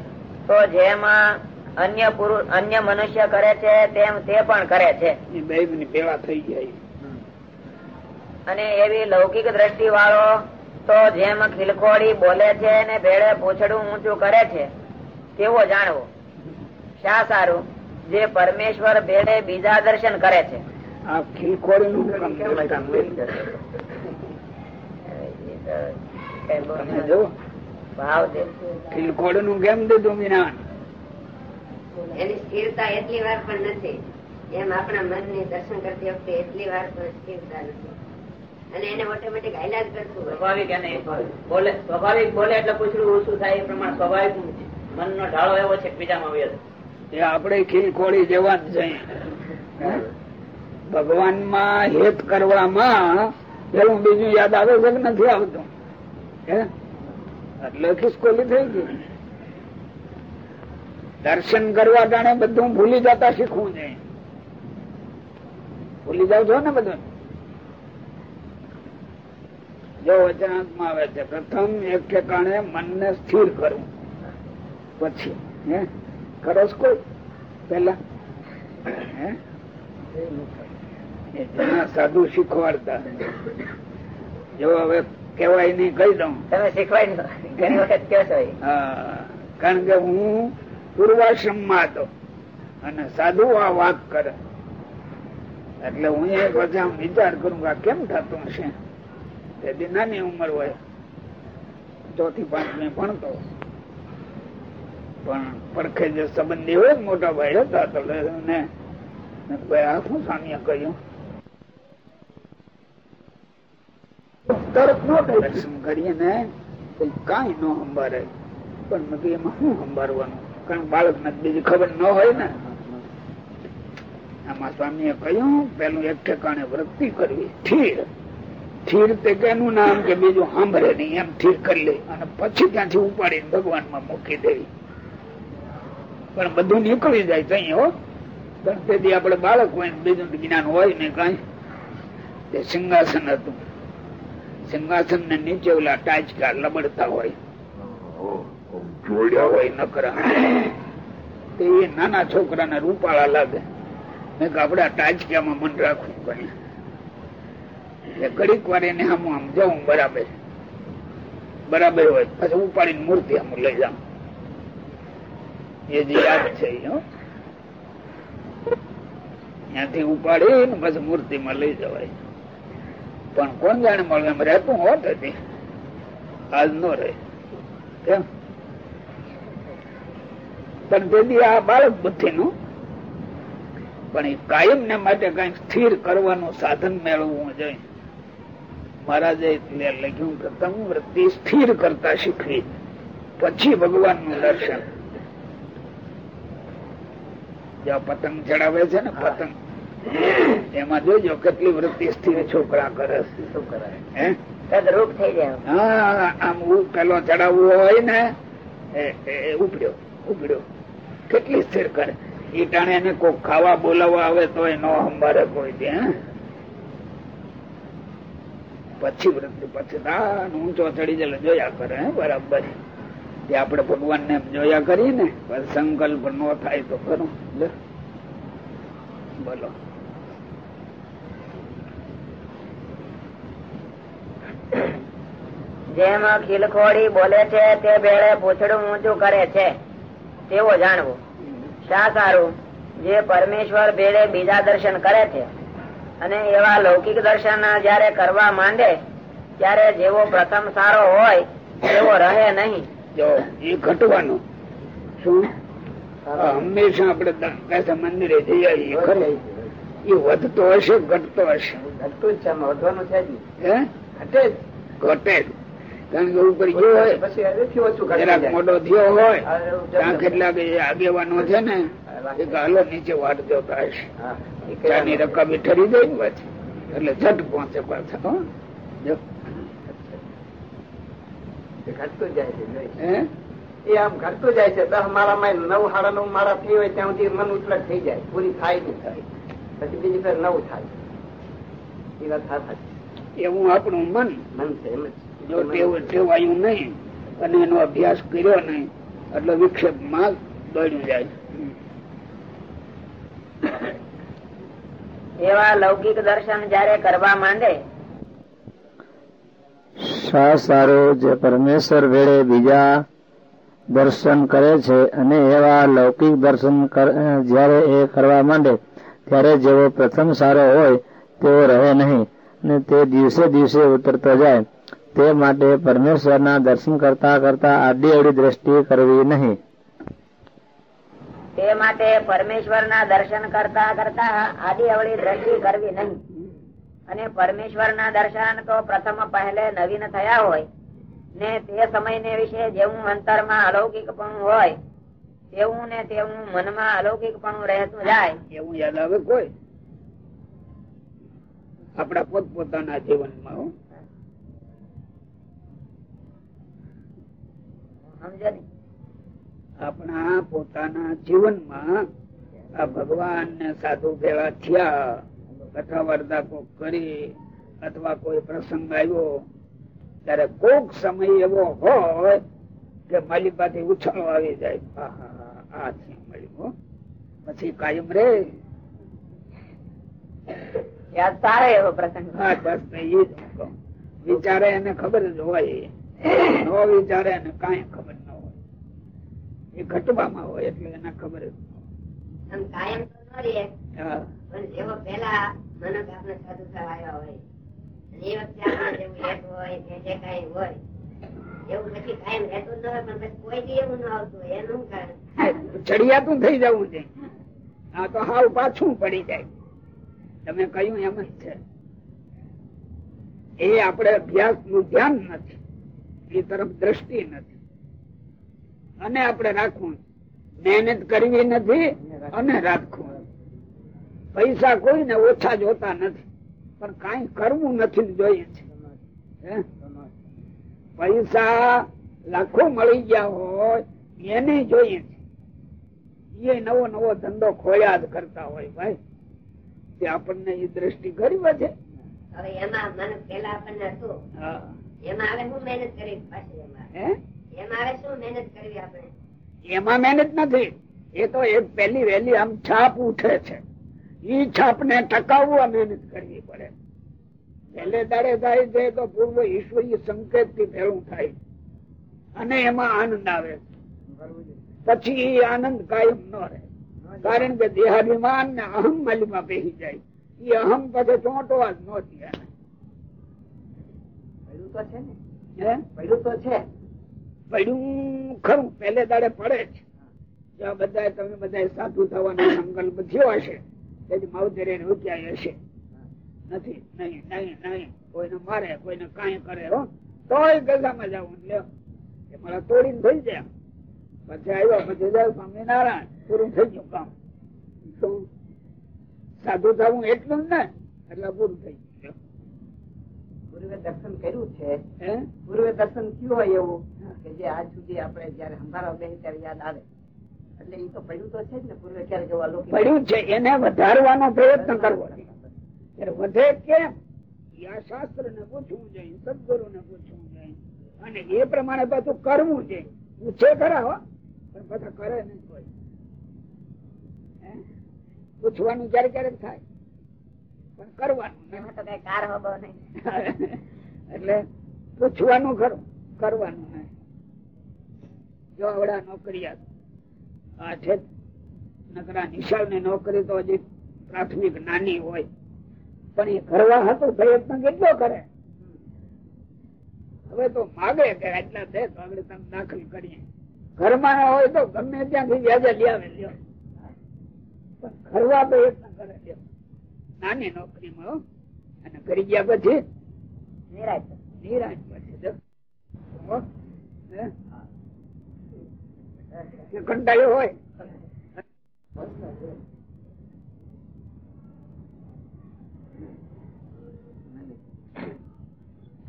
તો જેમાં અન્ય પુરુષ અન્ય મનુષ્ય કરે છે તેમ તે પણ કરે છે. ની થઈ જાય. અને એવી લૌકિક દ્રષ્ટિ વાળો તો જેમ ખિલખોડી બોલે છે ને ભેળે પૂછડું ઊંચું કરે છે તેવો જાણવો. શા સારું? જે પરમેશ્વર ભેળે બીજા દર્શન કરે છે. નું ખીલખોડી નું કેમ દીધું એની સ્થિરતા એટલી વાર પણ નથી. એમ આપણા મનની દર્શન કરતી વખતે એટલી વાર પણ સ્થિરતા નથી. અને એને ઓટોમેટિક હાઈલાજ કરતું સ્વાભાવિક એને બોલે સ્વાભાવિક બોલે એટલે પૂછડું ઓછું થાય એ પ્રમાણે સ્વાભાવિક મનનો ઢાળો એવો છે કે બીજામાં વ્યસ્ત એ આપણે ખીલખોડી જેવા જ છે. ભગવાનમાં હેત કરવામાં પેલું બીજું યાદ આવે છે કે નથી આવતું? એટલે ખિસકોલી થઈ ગઈ દર્શન કરવા જાણે બધું ભૂલી જતા શીખવું છે. ભૂલી જાવ છો ને બધું? જો વચનાત્મા આવે છે, પ્રથમ એક ઠેકાણે મનને સ્થિર કરવું. પછી, હે? છો કોઈ પેલા સાધુ શીખવાડતા. જો હવે કેવાય નહીં કહી દઉં. તમે શીખવાય ઘણી વખત કહો છો એ. હા, કારણ કે હું પૂર્વાશ્રમમાં હતો અને સાધુ આ વાત કરે. એટલે હું એ પછી વિચાર કરું કે આ કેમ થતું હશે? તેથી નાની ઉંમર હોય. ચોથી પાંચમી ભણતો. પણ પડખે જે સંબંધી હોય મોટા ભાઈ હતા, તો શું સામ્ય કહ્યું તરત નો દર્શન કરીએ ને કઈ ન સંભાળે. પણ મેં એમાં શું સંભાળવાનું? કારણ બાળક ને બીજી ખબર ન હોય ને. આમાં સ્વામીએ કહ્યું, પેલું એક ઠેકાણે વૃત્તિ કરવી. ઠીર. ઠીર તે કેનું નામ કે બીજું સાંભળે નહીં. એમ ઠીર કરી લે. અને પછી ત્યાંથી ઉપાડીને ભગવાનમાં મૂકી દેવી. પણ બધું નીકળી જાય તઈ હો. તેથી આપણે બાળક હોય બીજું જ્ઞાન હોય ને કઈ. તે સિંહાસન હતું. સિંહાસન ને નીચે ઓલા ટાચકા લબડતા હોય. જોડ્યા હોય નકરા. તે એ નાના છોકરાને રૂપાળા લાગે. મેં કે આપડે ટાચકામાં મન રાખવું કઈ એટલે ઘડીક વાર એને આમ આમ જવું બરાબર. બરાબર હોય. પછી ઉપાડીને મૂર્તિ આમ લઈ જાઉં. એ. ત્યાંથી ઉપાડીને પછી મૂર્તિમાં લઈ જવાય. પણ કોણ જાણે મળે? એમ રહેતું હોત હતી આજ નો રહે. પણ તેથી આ બાળક બુદ્ધિ નું પણ એ કાયમ ને માટે કંઈક સ્થિર કરવાનું સાધન મેળવવું જોઈએ. મહારાજે એટલે લખ્યું કે તમે વૃત્તિ સ્થિર કરતા શીખવી. પછી ભગવાનનું દર્શન. પતંગ ચડાવે છે ને પતંગ એમાં જોજો કેટલી વૃત્તિ સ્થિર છોકરા કરે છે. હે? થઈ જાય હા આમ પેલો ચડાવવો હોય ને ઉપડ્યો ઉપડ્યો. કેટલી સ્થિર કરે. ઈટાણે એને કોઈ ખાવા બોલાવવા આવે તો એનો અંબારે કોઈ દે પછી વૃત્તિ પછી ઊંચો ચડી જાય જોયા કરે બરાબર. તે આપણે ભગવાન ને જોયા કરીએ ને સંકલ્પ નો થાય તો ખરું. બોલો. જેમ ખીલખોડી બોલે છે, તે ભેળે પૂછડું ઊંચું કરે છે. તેવો જાણવું. શા સારું જે પરમેશ્વર ભેળે બીજા દર્શન કરે છે અને એવા લૌકિક દર્શન જયારે કરવા માંડે, ત્યારે જેવો પ્રથમ સારો હોય, તેવો રહે નહીં. જો એ ઘટવાનું. શું? હંમેશા આપણે દ- મંદિરે જઈ આવીએ ખરે. એ વધતો હશે ઘટતો હશે. વધવાનું છે જ હે? ઘટે. ઘટે. કારણ કે ઉપર ગયો હોય પછી જરાક મોટો થયો હોય ત્યાં કેટલાક એ આગેવાનો છે ને એ ગાલો નીચે વાટ જોતા હશે. ચાની કહેવાનું. ઠરી જાય ને પછી. એટલે ઝટ પહોંચે પાછા. ઘટતું જાય છે એ આમ ઘટતું જાય છે દસ માળામાં નવ સાડા નવ માળા થઈ હોય ત્યાં સુધી મન ઉથલટ થઈ જાય પૂરી થાય નહીં. થાય પછી બીજી ફેર નવ થાય. એ વાત સાચા. એવું આપણું મન. મન છે એમ જો. ટેવાયું નહીં અને એનો અભ્યાસ કર્યો નહીં એટલે વિક્ષેપમાં દોડ્યું જાય. એવા લૌકિક દર્શન જયારે કરવા માંડે સા સારું જે પરમેશ્વર વેળે બીજા દર્શન કરે છે અને એવા લૌકિક દર્શન જ્યારે એ કરવા માંડે, ત્યારે જેવો પ્રથમ સારો હોય, તેવો રહે નહીં. અને તે દિવસે દિવસે ઉતરતો જાય. તે માટે પરમેશ્વરના દર્શન કરતા કરતા આડી અવડી દ્રષ્ટિ કરવી નહીં. તે માટે પરમેશ્વરના દર્શન કરતા કરતા આડી અવળી દ્રષ્ટિ કરવી નહીં. અને પરમેશ્વરના દર્શન તો પ્રથમ પહેલે નવીન થયા હોય. ને તે સમયને વિશે જેવું અંતરમાં અલૌકિકપણું હોય તેવું ને તેવું મનમાં અલૌકિકપણું રહેતું જાય. એવું યાદ આવે કોઈ? આપણા પોતપોતાના જીવનમાં હો. સમજો આપણા પોતાના જીવનમાં આ ભગવાન ને સાધુ ભેળા થયા. કથા વાર્તા કોક કરી અથવા કોઈ પ્રસંગ આવ્યો ત્યારે કોક સમય એવો હોય કે માલિકાથી ઉછાળો આવી જાય. આ છે મળ્યું પછી કાયમ રે. તારે એવો પ્રસંગ. હા બસ એ જ હું કહું. વિચારે એને ખબર જ હોય. નો વિચારે એને કાંઈ ખબર ન હોય. એ ઘટવામાં હોય એટલે એને ખબર જ ન આમ કાયમ તો ન રહે હોય હા. પણ જેવો પેલા મનક આપણે સાધુ થવા આવ્યા હોય એ વખતે આપણે જેવું લેતું હોય કે જે કાંઈ હોય એવું પછી કાયમ રહેતું ન હોય પણ કોઈ દી એવું ન આવતું એનું કારણ? ચડિયાતું થઈ જવું છે. આ તો હાવ પાછું પડી જાય. તમે કહ્યું એમ જ છે. એ આપણે અભ્યાસનું ધ્યાન નથી. એ તરફ દ્રષ્ટિ નથી. અને આપણે રાખવું મહેનત કરવી નથી અને રાખવું. પૈસા કોઈને ઓછા જોતા નથી પણ કઈ કરવું નથી જોઈએ છે. પૈસા લાખો મળી ગયા હોય એને જોઈએ છે. એ નવો નવો ધંધો ખોયા જ કરતા હોય ભાઈ. તે આપણને એ દ્રષ્ટિ કરી છે. હવે એમાં મનક પેલા આપણને હતું એમાં હવે શું મહેનત કરવી? પાછી એમાં. હે? એમાં હવે શું મહેનત કરવી આપણે? એમાં મહેનત નથી. એ તો એક પહેલી વહેલી આમ છાપ ઉઠે છે. ઈ છાપ ને ટકાવવા મહેનત કરવી પડે. પહેલે દાડે થાય છે તો પૂર્વ ઈશ્વરીય સંકેતથી ભેળું થાય. અને એમાં આનંદ આવે. પછી એ આનંદ કાયમ ન રહે. કારણ કે દેહાભિમાન ને અહમ માલીમાં બેસી જાય. એ અહમ પછી ચોંટવા જ ન દે પડ્યું તો છે ને. પહેલું તો છે. પડ્યું. ખરું પહેલે દાડે પડે જ. જો બધા તમે બધા સાધુ થવાનો સંકલ્પ થયો હશે, તેથી માવતરે રૂપિયા હશે. નથી, નહીં નહીં નહીં. કોઈને મારે, કોઈને કાંઈ કરે, હો. તોય ગજામાં જવું લ્યો એ મારા તોડીને થઈ જાય. પછી આવ્યો, પછી જાય સ્વામિનારાયણ. પૂરું થઈ ગયું કામ. સાધુ થવું એટલું ને? એટલે પૂરું થઈ પૂર્વે દર્શન કર્યું છે. પૂર્વે દર્શન થયું હોય એવું કે જે આજ સુધી આપણે જયારે સંભાળવા બે ત્યારે યાદ આવે. એટલે એ તો પડ્યું તો છે જ ને પૂર્વે ક્યારે જોવા લોકો પડ્યું છે એને વધારવાનો પ્રયત્ન કરવો વધે કેમ? શાસ્ત્ર ને પૂછવું જોઈએ સદગુરુ ને પૂછવું જોઈએ અને એ પ્રમાણે પાછું કરવું જોઈએ પૂછે ખરા હો પણ કરે નહીં કોઈ. હે? પૂછવાનું ક્યારેક ક્યારેક થાય. પણ કરવાનું. એમાં તો કઈ કાર હોબો નહીં. એટલે પૂછવાનું ખરું. કરવાનું નહીં. જો આવડા નોકરિયાત આ છે નકરા નિશાળની નોકરી તો હજી પ્રાથમિક નાની હોય. પણ એ કરવા હતો પ્રયત્ન કેટલો કરે? હવે તો માગે કે આટલા દે તો આગળ તમે દાખલ કરીએ. ઘરમાં ના હોય તો ગમે ત્યાંથી વ્યાજે લઈ આવે લ્યો. પણ કરવા પ્રયત્ન કરે લ્યો. નાની નોકરીમાં. અને કરી ગયા પછી? નિરાશ નિરાશ કંટાળ્યો હોય.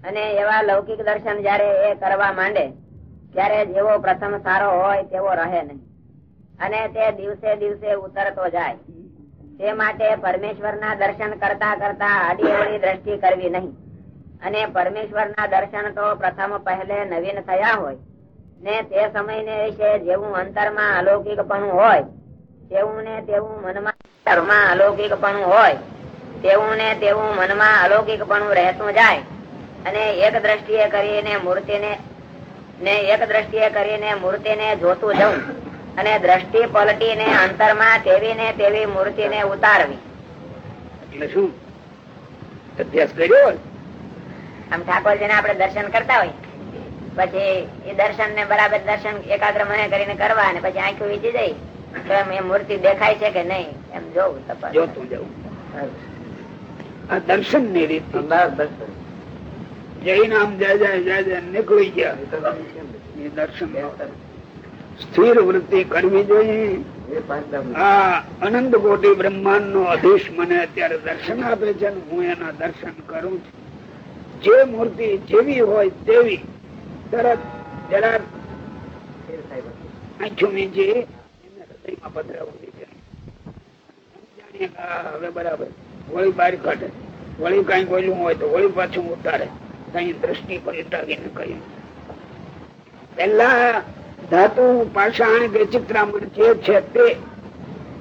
અને એવા લૌકિક દર્શન જયારે એ કરવા માંડે ત્યારે જેવો પ્રથમ સારો હોય તેવો રહે નહીં. અને તે દિવસે દિવસે ઉતરતો જાય. તે માટે પરમેશ્વરના દર્શન કરતા કરતા આડી દ્રષ્ટિ કરવી નહીં. અને પરમેશ્વરના દર્શન તો પ્રથમ પહેલે નવીન થયા હોય. ને તે સમયને વિશે જેવું અંતરમાં અલૌકિકપણું હોય તેવું ને તેવું મનમાં અલૌકિક અલૌકિકપણું હોય તેવું ને તેવું મનમાં અલૌકિકપણું રહેતું જાય. અને એક દ્રષ્ટિએ કરીને મૂર્તિને, ને એક દ્રષ્ટિએ કરીને મૂર્તિને જોતું જવું અને દ્રષ્ટિ પલટીને અંતરમાં તેવી ને તેવી મૂર્તિને ઉતારવી. એટલે શું? અભ્યાસ કર્યો આમ ઠાકોરજીને આપણે દર્શન કરતા હોય. પછી એ દર્શન ને બરાબર દર્શન એકાગ્ર મને કરીને કરવા અને પછી આંખો વીજી જાય તો એમ એ મૂર્તિ દેખાય છે કે નહીં? એમ જોવું તપાસ. જોતું જવું આ દર્શનની રીત જૈન આમ જાય જાય જાય જાય નીકળી ગયા. દર્શન સ્થિર વૃત્તિ કરવી જોઈએ. આ અનંત કોટી બ્રહ્માંડ નો અધીશ મને અત્યારે દર્શન આપે છે હું એના દર્શન કરું છું. જે મૂર્તિ જેવી હોય તેવી. તરત જરા હવે બરાબર. વળી બહાર કાઢે. વળી કઈ કોઈલું હોય તો વળી પાછું ઉતારે. કઈ દ્રષ્ટિ પલટાવીને કહ્યું પેલા ધાતુ, પાષાણ કે ચિત્રામણ જે છે તે.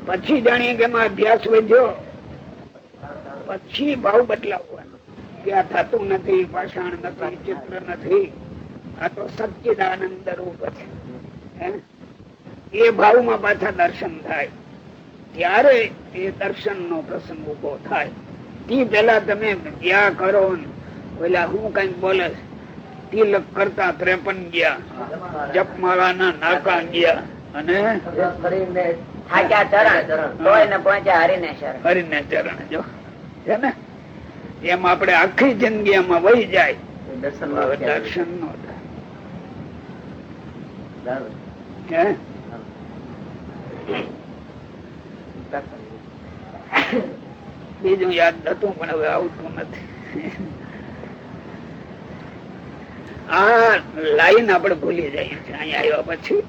પછી જાણીએ કે એમાં અભ્યાસ વધ્યો. પછી ભાવ બદલાવવાનો. કે આ ધાતુ નથી, પાષાણ નથી, ચિત્ર નથી. આ તો સચ્ચિદાનંદ રૂપ છે? એ ભાવમાં પાછા દર્શન થાય. ત્યારે એ દર્શન નો પ્રસંગ ઊભો થાય. તે પેલા તમે ગયા કરો પેલા હું કંઈક બોલે. તિલક કરતા ત્રેપન ગયા. જપમાળાના નાકા ગયા. અને ને હરીને ચરણ જો. છે ને? એમ આપડે આખી જિંદગી એમાં વહી જાય. દર્શન નો થાય બીજું યાદ હતું પણ હવે આવતું નથી. આ લાઈન આપણે ભૂલી જાય અહીંયા આવ્યા પછી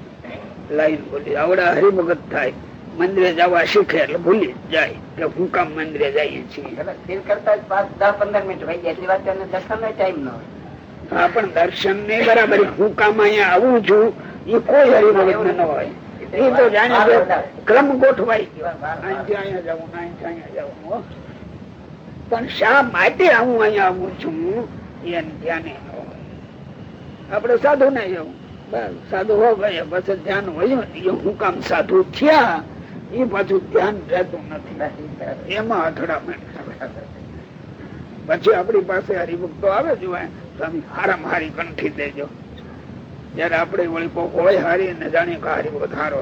લાઈન ભૂલી આવડા હરિભગત થાય. મંદિરે જવા શીખે એટલે ભૂલી જાય. કે હું કામ મંદિરે જઈએ છીએ. કરતા પાંચ દસ પંદર મિનિટ ભાઈ એટલી વાત દર્શન ટાઈમ ન હોય. હા પણ દર્શન ને બરાબર. હું કામ અહીંયા આવું છું. એ કોઈ હરિભગત ન હોય. એ તો જાણે ક્રમ ગોઠવાય. અહીંયા જવું અહીંયા જવું. પણ શા માટે હું અહીંયા આવું છું? એને ધ્યાને ન આપડે સાધુ ના જવું બસ, સાધુ હો ગયા પછી ધ્યાન હોય હું કામ સાધુ થયા એ પાછું ધ્યાન રહેતું નથી એમાં અથડામણ પછી આપણી પાસે હરિભક્તો આવે જોવાય તમે હારામ હારી કંઠી દેજો. જયારે આપણે વળી કોક હોય હારી ને જાણીએ કે હરિભક્ત હારો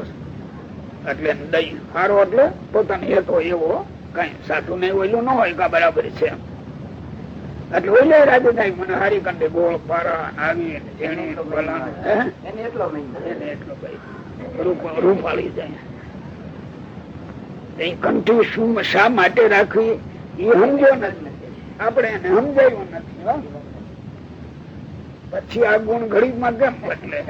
એટલે દઈ હારો એટલે પોતાનો હેતો એવો, કઈ સાધુ ને ઓયલું ન હોય કા બરાબર છે એમ. એટલે ઓલે રાજી થાય મને હારી કંડે ગોળ પારા આવી ઝીણી એને એટલો એને એટલો ભાઈ. રૂપાળી જાય. કંઠી શું શા માટે રાખવી? એ સમજો નથી. આપણે એને સમજાયું નથી પછી આ ગુણ ગરીબમાં કેમ બદલે?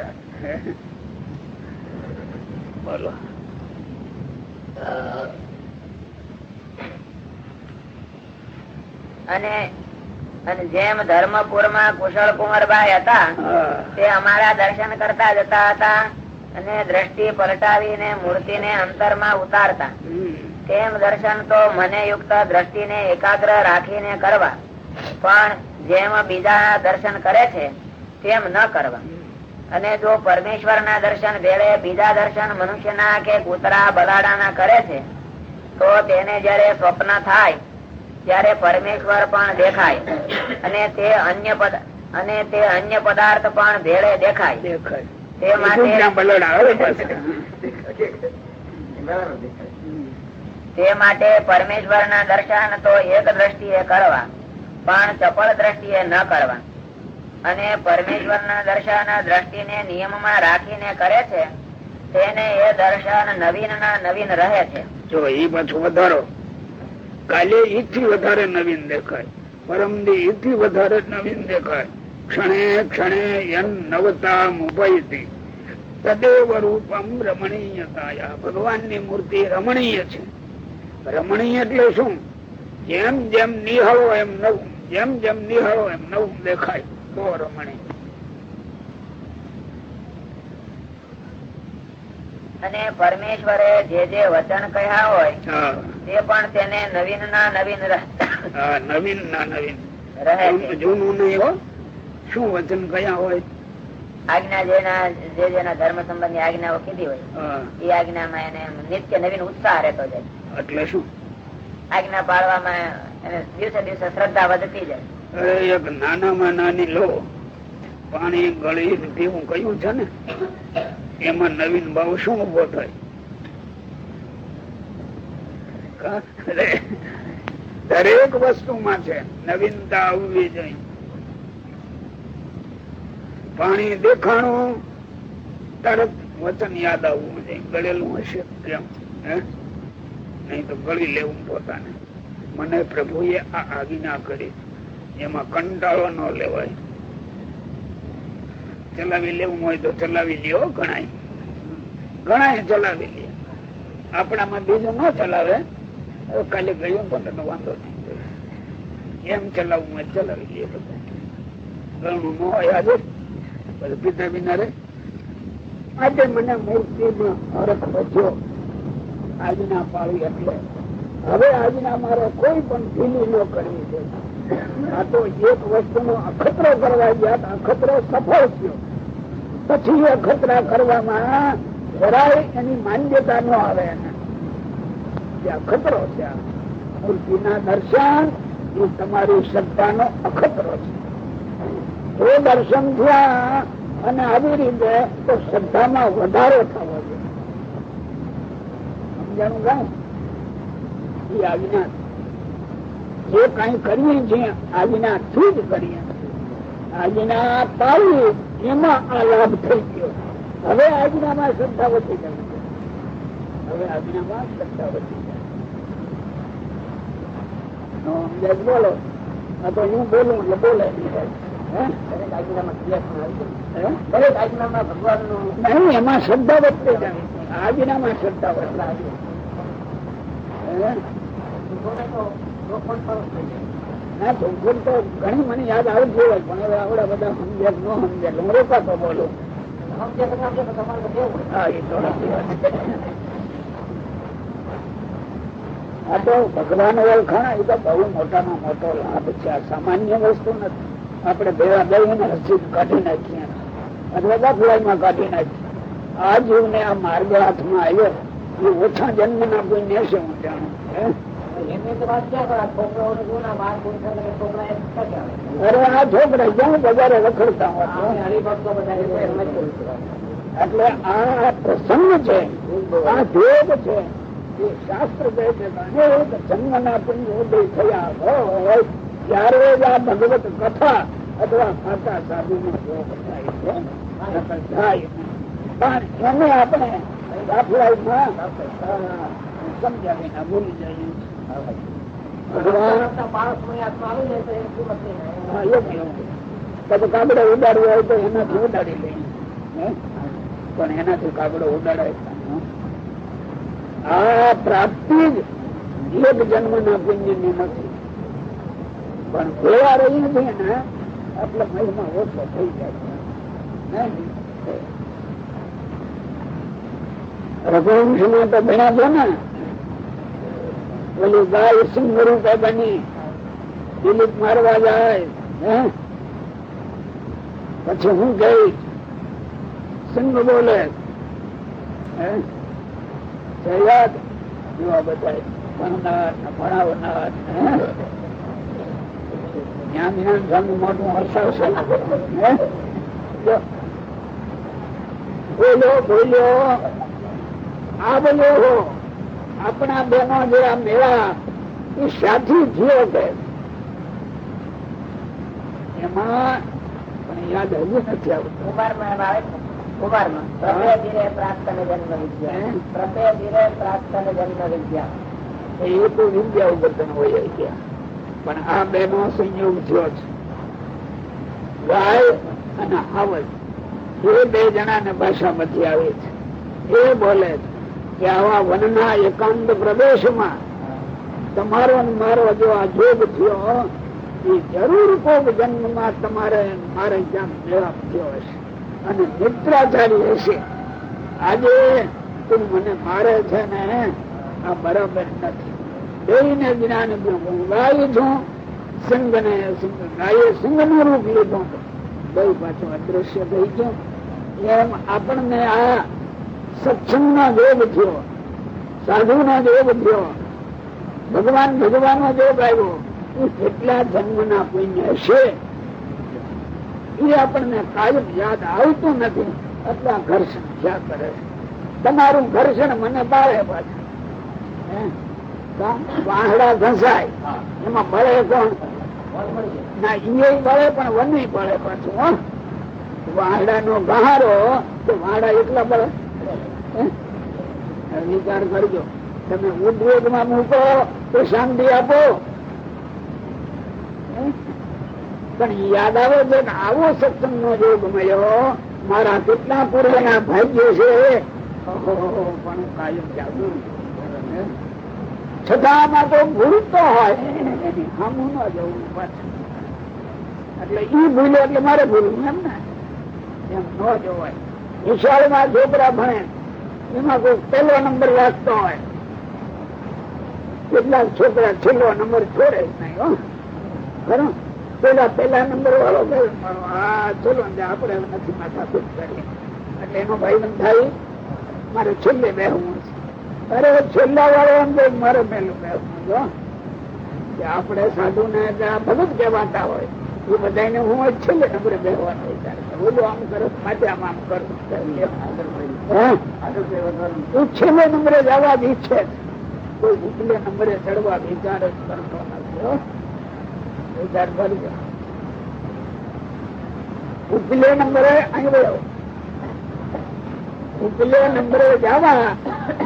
બોલો. અને અને જેમ ધર્મપુરમાં કુશળ કુંવરભાઈ હતા તે અમારા દર્શન કરતા જતા હતા અને દ્રષ્ટિ પલટાવીને અંતરમાં ઉતારતા. તેમ દર્શન તો મને યુક્ત દ્રષ્ટિને એકાગ્ર રાખીને કરવા પણ જેમ બીજા દર્શન કરે છે તેમ ન કરવા. અને જો પરમેશ્વરના દર્શન ભેળે બીજા દર્શન મનુષ્યના કે કૂતરા બલાડાના કરે છે તો તેને જયારે સ્વપ્ન થાય ત્યારે પરમેશ્વર પણ દેખાય. અને તે અન્ય અને તે અન્ય પદાર્થ પણ ભેળે દેખાય. તે માટે તે માટે પરમેશ્વરના દર્શન તો એક દ્રષ્ટિએ કરવા પણ ચપળ દ્રષ્ટિએ ન કરવા. અને પરમેશ્વરના દર્શન દ્રષ્ટિને નિયમમાં રાખીને કરે છે તેને એ દર્શન નવીન ના નવીન રહે છે. જો એ પાછું વધારો કાલે ઈથી વધારે નવીન દેખાય. પરમદી ઈથી વધારે નવીન દેખાય. ક્ષણે ક્ષણે યન નવતા મુપયતી તદેવ રૂપમ રમણીયતાયા. ભગવાનની મૂર્તિ રમણીય છે. રમણીય એટલે શું? જેમ જેમ નિહાળો એમ નવું. જેમ જેમ નિહાળો એમ નવું દેખાય. તો રમણીય. અને પરમેશ્વરે જે જે વચન કહ્યા હોય તે પણ તેને નવીન ના નવીન નવીન ના નવીન. જૂનું નહીં હો. શું વચન કયા હોય? આજ્ઞા જેના જે જેના ધર્મ સંબંધી આજ્ઞાઓ કીધી હોય એ આજ્ઞામાં એને નિત્ય નવીન ઉત્સાહ રહેતો જાય. એટલે શું? આજ્ઞા પાળવામાં એને દિવસે દિવસે શ્રદ્ધા વધતી જાય. એક નાનામાં નાની લો. પાણી ગળી પીવું કયું છે ને? એમાં નવીન ભાવ શું ઊભો થાય? દરેક વસ્તુમાં છે, નવીનતા આવવી જોઈએ. પાણી દેખાણું, તરત વચન યાદ આવવું જોઈએ. ગળેલું હશે કેમ? હે? નહીં તો ગળી લેવું પોતાને. મને પ્રભુએ આ આજ્ઞા કરી. એમાં કંટાળો ન લેવાય. ચલાવી લેવું હોય તો ચલાવી લ્યો, ગણાય. ગણાય ચલાવી લે આપણામાં બીજું ન ચલાવે કાલે ગયું પણ તમે વાંધો નહીં. એમ ચલાવવું હોય ચલાવી લે બધા. ગણું ન હોય આજે. પછી પિતા વિના રે આજે મને મૂર્તિમાં હરખ બચ્યો આજના પાળી એટલે. હવે આજના મારે કોઈ પણ ઢીલી ન કરવી છે આ તો એક વસ્તુનો અખતરો કરવા ગયા અખતરો સફળ થયો. પછી અખતરા કરવામાં જરાય એની માન્યતા ન આવે એને. અખતરો છે મૂર્તિના દર્શન એ તમારી શ્રદ્ધાનો અખતરો છે. એ દર્શન થયા અને આવી રીતે તો શ્રદ્ધામાં વધારો થવો જોઈએ. સમજાણું કાંઈ એ આજ્ઞા જે કઈ કરીએ છીએ આજ્ઞાથી જ કરીએ. આજના પાડી એમાં આ લાભ થઈ ગયો. હવે આજ્ઞામાં શ્રદ્ધા વધી જાય. હવે આજ્ઞામાં શ્રદ્ધા વધી તો બોલો. આ તો હું બોલું એટલે બોલે. નહીં. જાય. એમાં શ્રદ્ધા વધતી જાય આજ્ઞામાં શ્રદ્ધા વધતા જ. ના ચોખવટ તો ઘણી મને યાદ આવતી હોય પણ હવે આવડા બધા સમજે ન સમજે હું રોકાતો બોલું. ના. આ તો ભગવાન ઓળખાણ એ તો બહુ મોટામાં મોટો લાભ છે. આ સામાન્ય વસ્તુ નથી. આપણે ભેગા દઈને રસીદ કાઢી નાખીએ. અથવા દાખલામાં કાઢી નાખીએ. આ જીવને આ માર્ગ હાથમાં આવ્યો એ ઓછા જન્મના કોઈ નેશે હું જાણું. અરે આ છોકરા ક્યાં બજારે રખડતા હોય. એટલે આ પ્રસંગ છે આ ભેદ છે એ શાસ્ત્ર કહે છે અનેક જન્મના પુણ્યોદય થયા હોય ત્યારે જ આ ભગવત કથા અથવા માતા સાધુ નો ભોગ થાય છે થાય. પણ એને આપણે દાખલામાં સમજાવીને ભૂલી જઈએ કાગડો ઉડાડવો હોય તો એનાથી ઉડાડી લઈએ પણ એનાથી કાબડો ઉડાડાય આ પ્રાપ્તિ જ એક જન્મના પુણ્યની નથી પણ ભેવા રહી નથી ને એટલે મહિમા ઓછો થઈ જાય રઘુવંશ? રઘુવંશમાં તો ભણ્યા છો ને ઓલી ગાય સિંહ રૂપે બની. દિલીપ મારવા જાય. પછી હું ગઈ. સિંહ બોલે ભણાવનાર. જ્ઞાન? બોલ્યો આ બોલ્યો આપણા બેનો જે આ મેળા એ સાથી થયો કે. એમાં પણ યાદ હજુ નથી આવતું. કુમારમાં આવે છે. કુમારમાં પ્રપે ધીરે પ્રાપ્ત ને જન્મ વિદ્યા. પ્રપે ધીરે પ્રાપ્ત ને જન્મ વિદ્યા. એ તો વિદ્યા ઉપર હોય ગયા. પણ આ બે નો સંયોગ થયો છે. ગાય અને હાવજ. એ બે જણા ને ભાષામાંથી આવે છે. એ બોલે છે. કે આવા વનના એકાંત પ્રદેશમાં તમારો મારો જો આ જોગ થયો, એ જરૂર કોક જન્મમાં તમારે મારે જ્યાં મેળાપ થયો હશે. અને મિત્રાચારી હશે. આજે તું મને મારે છે ને આ બરાબર નથી. બેને જ્ઞાન હું ગાયું છું સિંહ ને સિંહ, ગાયે સિંહનું રૂપ લીધું. બહુ પાછું અદ્રશ્ય થઈ ગયું. એમ આપણને આ સત્સંગ નો જોગ થયો સાધુ નો જોગ થયો ભગવાન ભગવાન નો જોગ આવ્યો. એ કેટલા જન્મ ના પુણ્ય હશે એ આપણને કાયમ યાદ આવતું નથી. એટલા ઘર્ષણ થયા કરે? તમારું ઘર્ષણ મને બાળે પાછું? વાહડા ઘસાય. એમાં બળે કોણ? ના ઈ બળે પણ વની બળે પાછું વાહડા નો ગહારો તો વાહડા એટલા બળે. વિચાર કરજો તમે ઉદ્યોગમાં મૂકો, તો શાંતિ આપો. પણ યાદ આવે છે કે આવો સત્સંગ જોગ મળ્યો, મારા કેટલા પૂર્વના ભાગ્ય છે. પણ કાયમ જાગૃત હે? છતાં આમાં તો ભૂલ તો હોય. હમું ન જવું પાછું. એટલે ઈ ભૂલ્યો એટલે મારે ભૂલવું એમ ને. એમ ન જવાય. વિશાળમાં છોકરા ભણે એમાં કોઈ પહેલો નંબર વાંચતો હોય. કેટલાક છોકરા છેલ્લો નંબર છોડે જ નહીં ખરું? પેલા પેલા નંબર વાળો કહે ચલો આપડે નથી માથા દુઃખ કરીએ એટલે એનો ભાઈ બંધ થાય, મારે છેલ્લે બેહવું છે. અરે, છેલ્લા વાળો એમ કે મારે પેલું બેહવું કે આપણે સાધુ ને ભગત કહેવાતા હોય. એ બધાને હું જ છેલ્લે નંબરે બેહવાનો કરું આમ કરો માટે આમ આમ કરો? છેલ્લે નંબરે જવા જ ઈચ્છે. કોઈ ઉપલે નંબરે ચડવા વિચાર જ કરતો નથી ઉપલે નંબરે અહીં ઉપલે નંબરે જવા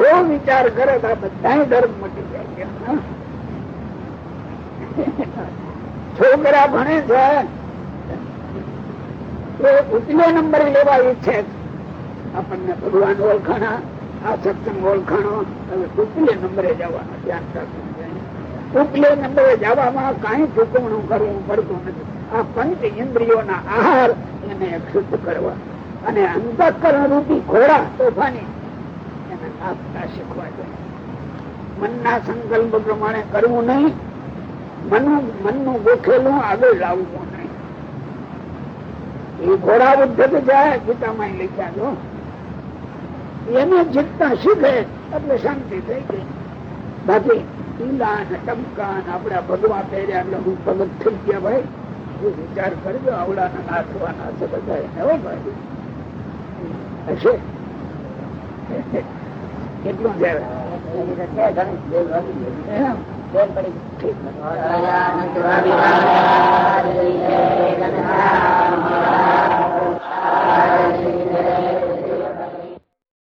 એવો વિચાર કરે તો આ બધા ધર્મ મટી જાય કેમ, હા? છોકરા ભણે છે. તો ઉપલે નંબરે લેવા ઈચ્છે. આપણને ભગવાન ઓળખાણા, આ સત્સંગ ઓળખાણો. હવે ઉપલે નંબરે જવાના, ધ્યાન રાખવું. ઉપલે નંબરે જવામાં કઈ ચૂકવણું કરવું પડતું નથી. આ પંચ ઇન્દ્રિયોના આહાર એને શુદ્ધ કરવા. અને અંતઃકરણ રૂપી ઘોડા તોફાની એને આપતા શીખવા જોઈએ. મનના સંકલ્પ પ્રમાણે કરવું નહીં. મનનું મનનું ગોખેલું આગળ લાવવું નહીં એ ઘોડા ઉદ્ધત જાય ગીતામાં લખ્યા જો એને જીતતા શીખે એટલે શાંતિ થઈ ગઈ. બાકી ઈલાન ટમકાન આપડા ભગવા પહેર્યા એટલે હું ભગત થઈ ગયા ભાઈ. હું વિચાર કરજો આવડાના નાથવાના છે બધા હો ભાઈ. હશે? કેટલું બેન પડી ગઈ.